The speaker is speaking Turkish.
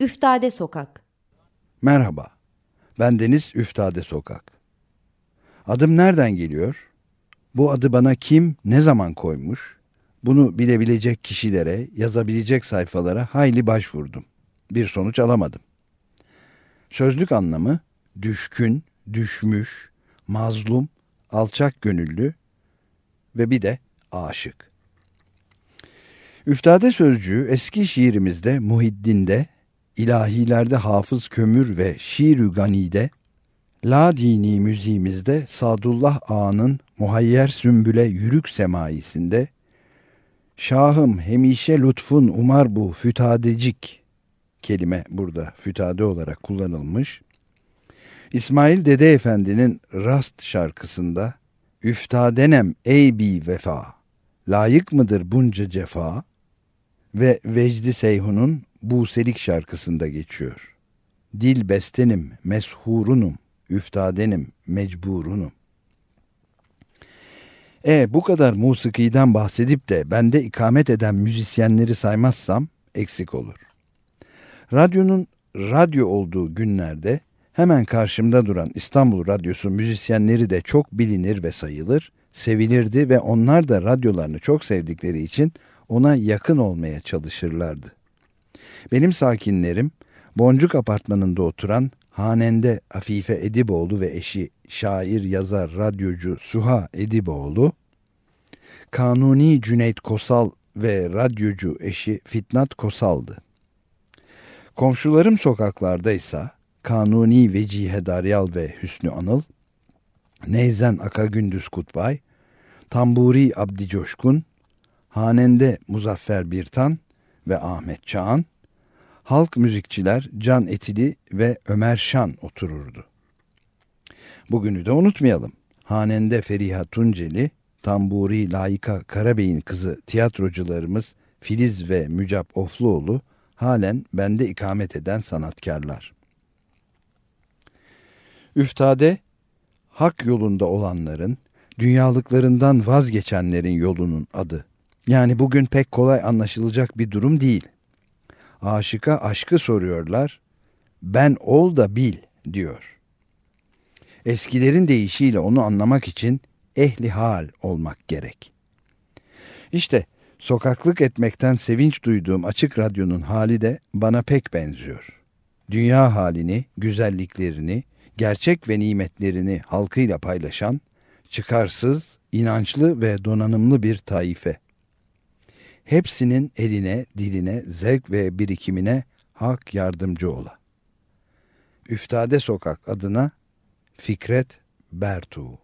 Üftade Sokak Merhaba, ben Deniz Üftade Sokak. Adım nereden geliyor? Bu adı bana kim, ne zaman koymuş? Bunu bilebilecek kişilere, yazabilecek sayfalara hayli başvurdum. Bir sonuç alamadım. Sözlük anlamı düşkün, düşmüş, mazlum, alçak gönüllü ve bir de aşık. Üftade sözcüğü eski şiirimizde Muhiddin'de, ilahilerde Hafız Kömür ve Şiir-ü Gani'de, La dini müziğimizde Sadullah Ağa'nın Muhayyer Sümbüle Yürük Semaisinde, Şahım hemişe lütfun umar bu fütadecik kelime burada fütade olarak kullanılmış. İsmail Dede Efendi'nin Rast şarkısında Üftadenem ey bi vefa, layık mıdır bunca cefa? Ve Vecdi Seyhun'un Buselik şarkısında geçiyor. Dil bestenim, meshurunum, üftadenim, mecburunum. E bu kadar musikiden bahsedip de bende ikamet eden müzisyenleri saymazsam eksik olur. Radyonun radyo olduğu günlerde hemen karşımda duran İstanbul Radyosu müzisyenleri de çok bilinir ve sayılır, sevilirdi ve onlar da radyolarını çok sevdikleri için ona yakın olmaya çalışırlardı. Benim sakinlerim Boncuk Apartmanı'nda oturan hanende Afife Ediboğlu ve eşi şair, yazar, radyocu Suha Ediboğlu, Kanuni Cüneyt Kosal ve radyocu eşi Fitnat Kosal'dı. Komşularım sokaklardaysa Kanuni Vecihe Daryal ve Hüsnü Anıl, Neyzen Akagündüz Kutbay, Tamburi Abdi Coşkun, Hanende Muzaffer Birtan ve Ahmet Çağan, halk müzikçiler Can Etili ve Ömer Şan otururdu. Bugünü de unutmayalım. Hanende Feriha Tunceli, Tamburi Layıka Karabey'in kızı tiyatrocularımız Filiz ve Mücap Ofluoğlu halen bende ikamet eden sanatkarlar. Üftade, hak yolunda olanların, dünyalıklarından vazgeçenlerin yolunun adı. Yani bugün pek kolay anlaşılacak bir durum değil. Aşıka aşkı soruyorlar, ben ol da bil diyor. Eskilerin deyişiyle onu anlamak için ehli hal olmak gerek. İşte sokaklık etmekten sevinç duyduğum açık radyonun hali de bana pek benziyor. Dünya halini, güzelliklerini, gerçek ve nimetlerini halkıyla paylaşan, çıkarsız, inançlı ve donanımlı bir taife. Hepsinin eline, diline, zevk ve birikimine hak yardımcı ola. Üftade Sokak adına Fikret Bertuğ